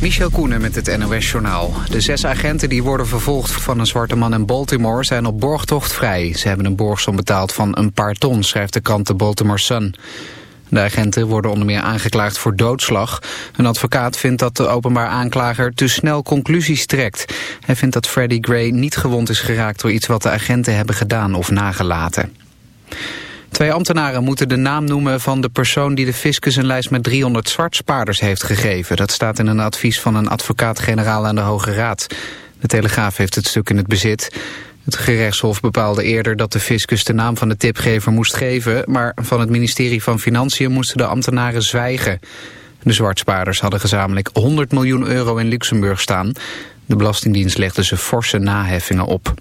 Michel Koenen met het NOS-journaal. De zes agenten die worden vervolgd van een zwarte man in Baltimore zijn op borgtocht vrij. Ze hebben een borgsom betaald van een paar ton, schrijft de krant de Baltimore Sun. De agenten worden onder meer aangeklaagd voor doodslag. Een advocaat vindt dat de openbaar aanklager te snel conclusies trekt. Hij vindt dat Freddie Gray niet gewond is geraakt door iets wat de agenten hebben gedaan of nagelaten. Twee ambtenaren moeten de naam noemen van de persoon die de fiscus een lijst met 300 zwartspaarders heeft gegeven. Dat staat in een advies van een advocaat-generaal aan de Hoge Raad. De Telegraaf heeft het stuk in het bezit. Het gerechtshof bepaalde eerder dat de fiscus de naam van de tipgever moest geven, maar van het ministerie van Financiën moesten de ambtenaren zwijgen. De zwartspaarders hadden gezamenlijk 100 miljoen euro in Luxemburg staan. De Belastingdienst legde ze forse naheffingen op.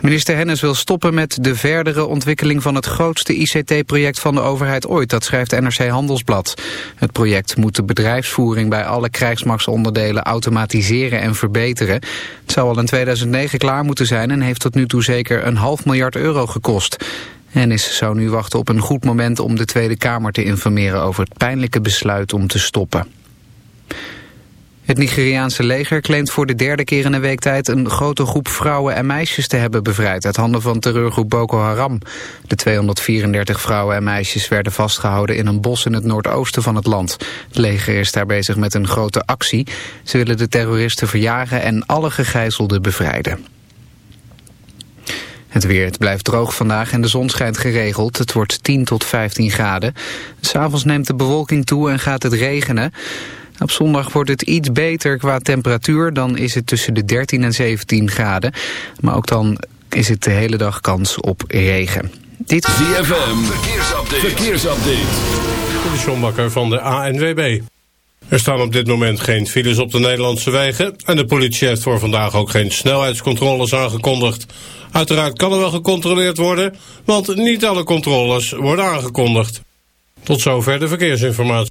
Minister Hennis wil stoppen met de verdere ontwikkeling van het grootste ICT-project van de overheid ooit, dat schrijft NRC Handelsblad. Het project moet de bedrijfsvoering bij alle krijgsmachtsonderdelen automatiseren en verbeteren. Het zou al in 2009 klaar moeten zijn en heeft tot nu toe zeker een half miljard euro gekost. Hennis zou nu wachten op een goed moment om de Tweede Kamer te informeren over het pijnlijke besluit om te stoppen. Het Nigeriaanse leger claimt voor de derde keer in een week tijd een grote groep vrouwen en meisjes te hebben bevrijd uit handen van terreurgroep Boko Haram. De 234 vrouwen en meisjes werden vastgehouden in een bos in het noordoosten van het land. Het leger is daar bezig met een grote actie. Ze willen de terroristen verjagen en alle gegijzelden bevrijden. Het weer, het blijft droog vandaag en de zon schijnt geregeld. Het wordt 10 tot 15 graden. S'avonds neemt de bewolking toe en gaat het regenen. Op zondag wordt het iets beter qua temperatuur. Dan is het tussen de 13 en 17 graden. Maar ook dan is het de hele dag kans op regen. Dit is ZFM. Verkeersupdate. Verkeersupdate. De Sjombakker van de ANWB. Er staan op dit moment geen files op de Nederlandse wegen... en de politie heeft voor vandaag ook geen snelheidscontroles aangekondigd. Uiteraard kan er wel gecontroleerd worden... want niet alle controles worden aangekondigd. Tot zover de verkeersinformatie.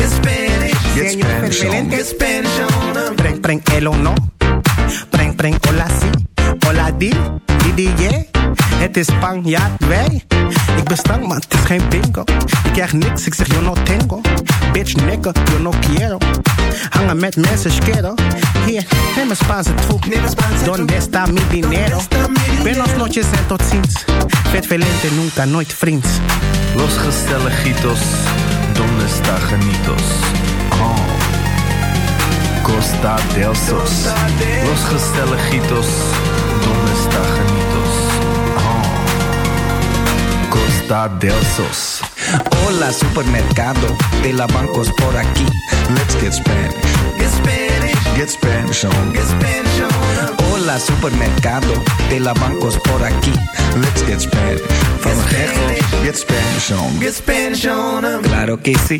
Get Spanish. On. Get Spanish on. Preng, preng, el o no. Preng, preng, hola si. Hola di, di, di, yeah. Het is Spanjaard, wij. Ik ben stank, maar het is geen bingo. Ik krijg niks, ik zeg yo no tengo. Bitch, nigga, yo no quiero. Hangen met mensen, schero. Hier, neem een Spaanse troep. Donde está mi dinero? Buenos noches en tot ziens. Vet velente, nunca, nooit vriends. Los gezelligitos, donde está genitos? Costa del Sos. Los gezelligitos, donde está genitos? Oh. Costa del Sos. Hola supermercado de la bancos por aquí. Let's get Spanish. Get Spanish. Get Spanish on. Get Spanish on. Hola supermercado de la bancos por aquí. Let's get Spanish. From Get, get Spanish on. Get Spanish on. Claro que sí.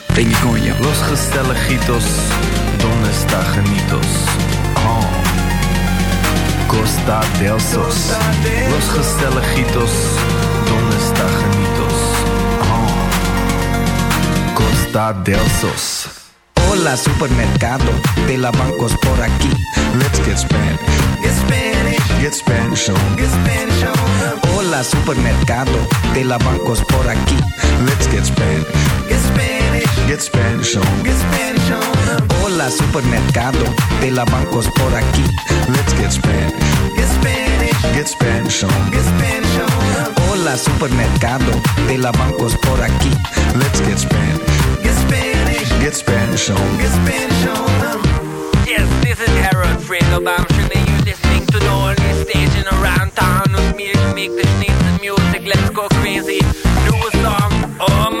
Los gezelligitos, donde está genitos? Oh. Costa del Sos. Los gezelligitos, donde está genitos? Oh. Costa del Sos. Hola supermercado de la bancos por aquí. Let's get Spanish. Get Spanish. Get Spanish on. Get Spanish on. Hola supermercado de la bancos por aquí. Let's get Spanish. Get Spanish. Get Spanish on. Get Spanish on. Hola supermercado de la bancos por aquí. Let's get Spanish. Get Spanish. Get Spanish on. Get Spanish on. Hola supermercado de la bancos por aquí. Let's get Spanish. Get Spanish. Get Spanish on. Get Spanish on. Yes, this is Harold Fredo Bamshin and you're listening to the only station around town with me to make the sneeze music. Let's go crazy. Do a song. Oh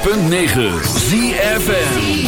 106.9 ZFM.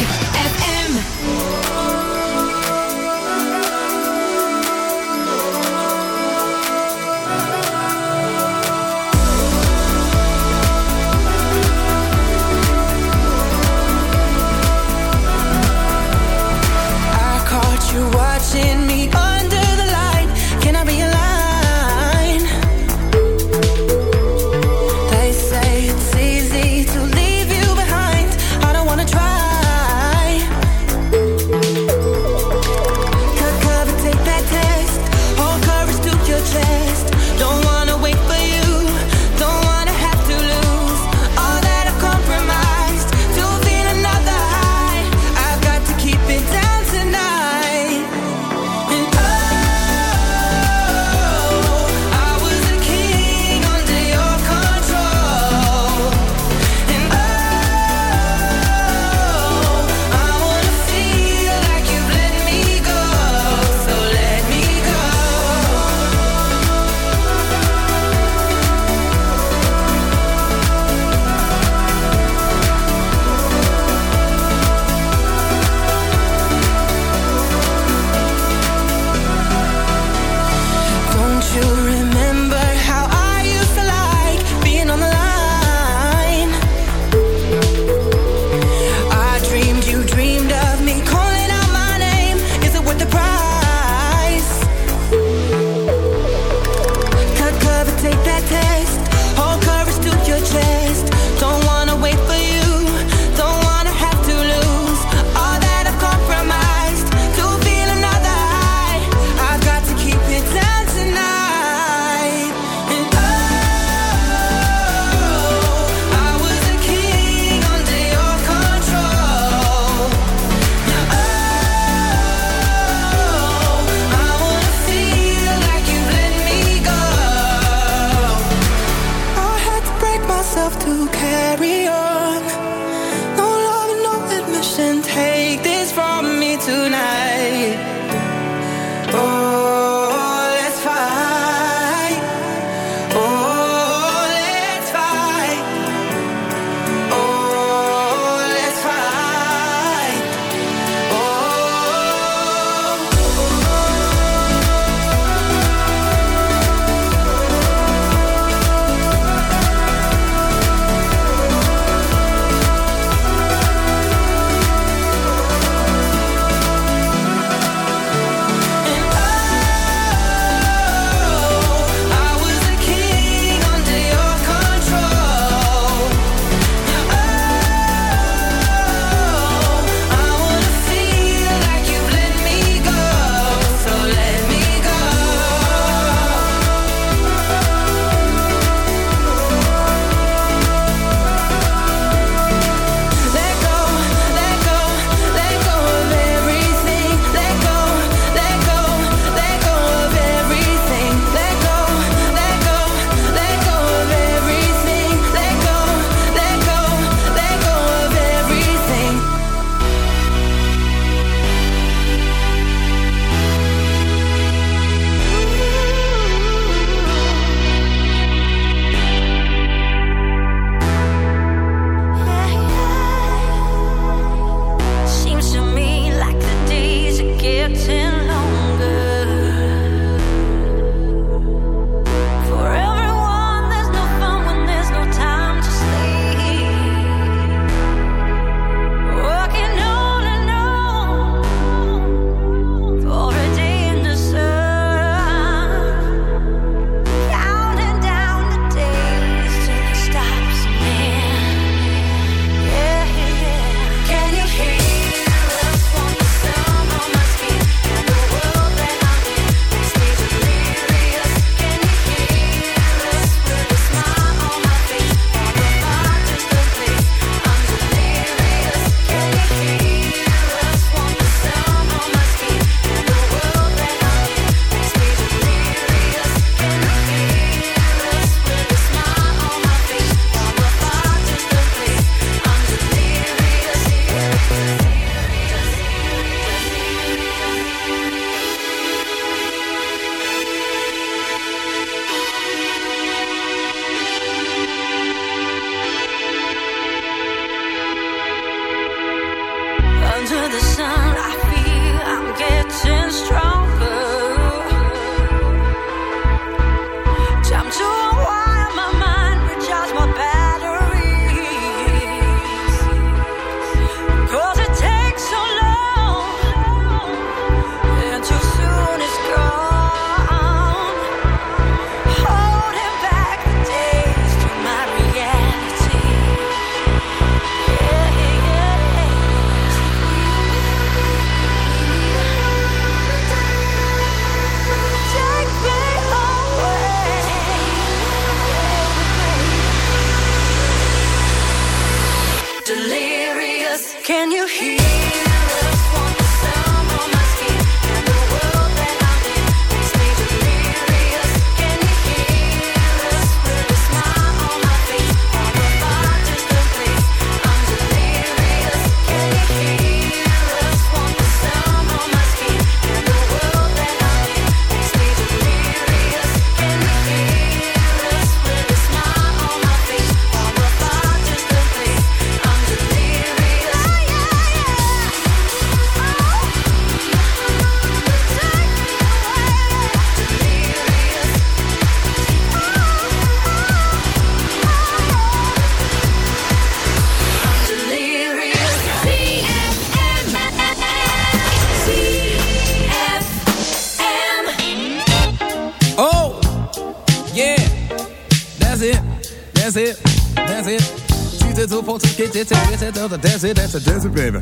girls are dancing, that's a desert, baby.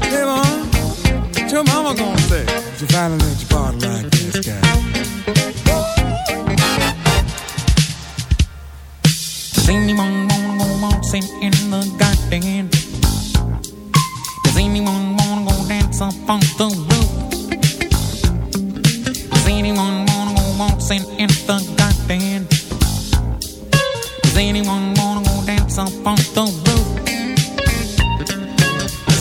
Hey, mom, what your mama gonna say? If you finally let your body like this guy. Does anyone wanna go waltzing in the garden? Does anyone wanna go dance up on the roof? Does anyone wanna go waltzing in the garden? Does anyone wanna go dance up on the roof?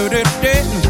to the dead.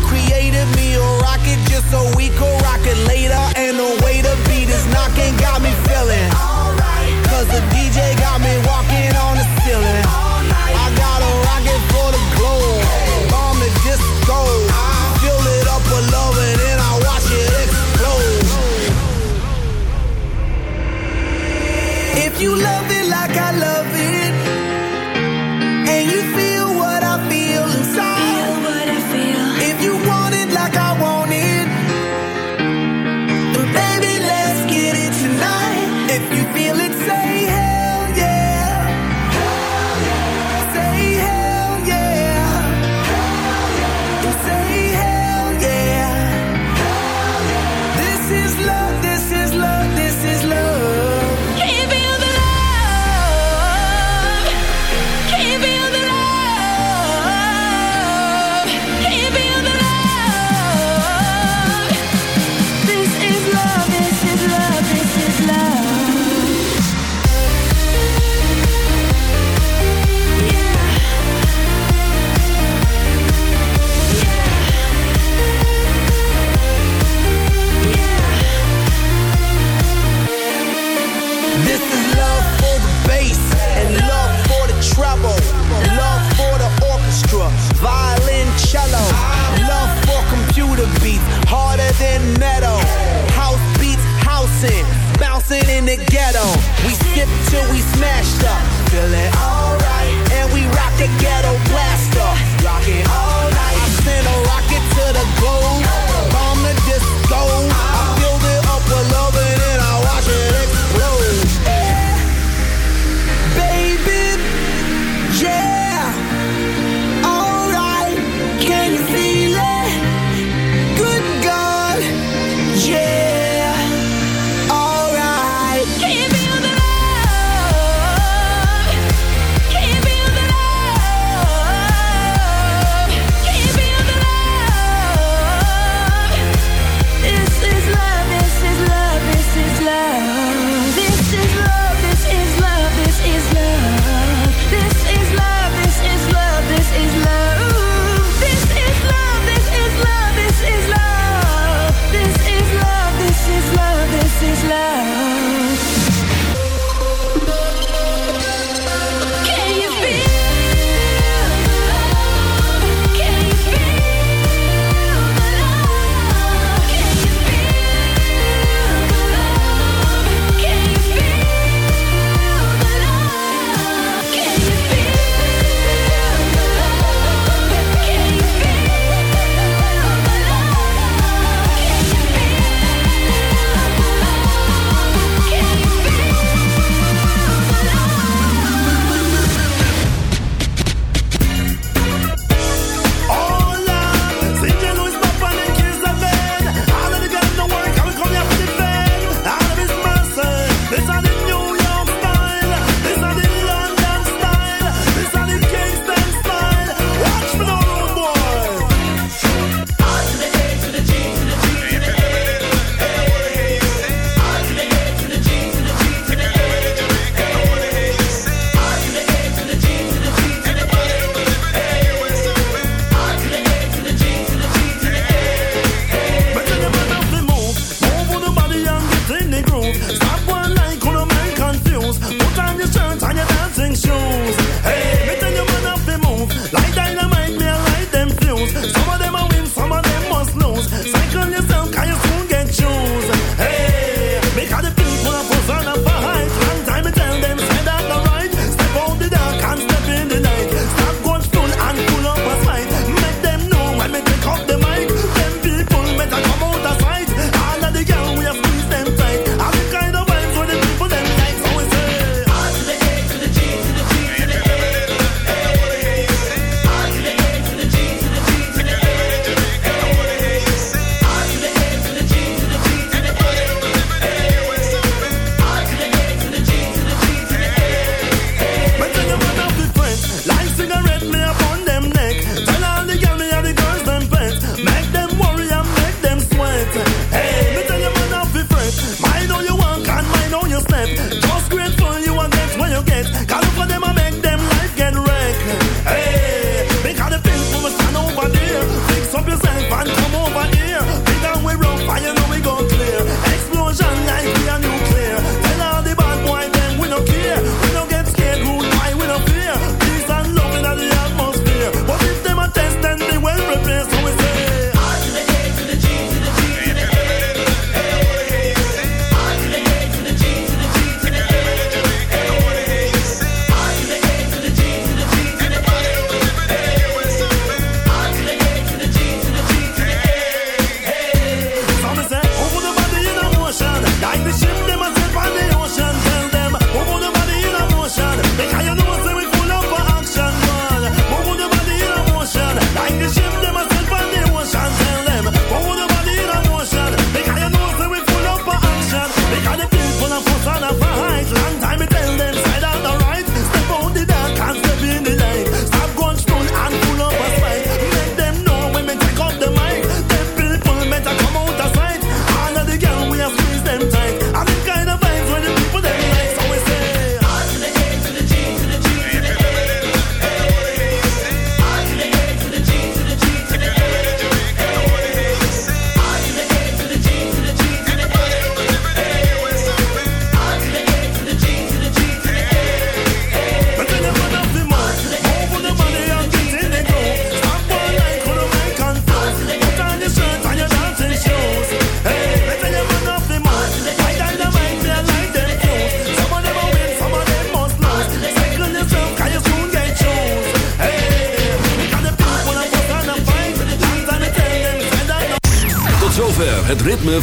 created me a rocket just so we could rock it later. And the way the beat is knocking got me feeling. Cause the DJ got me walking on the ceiling.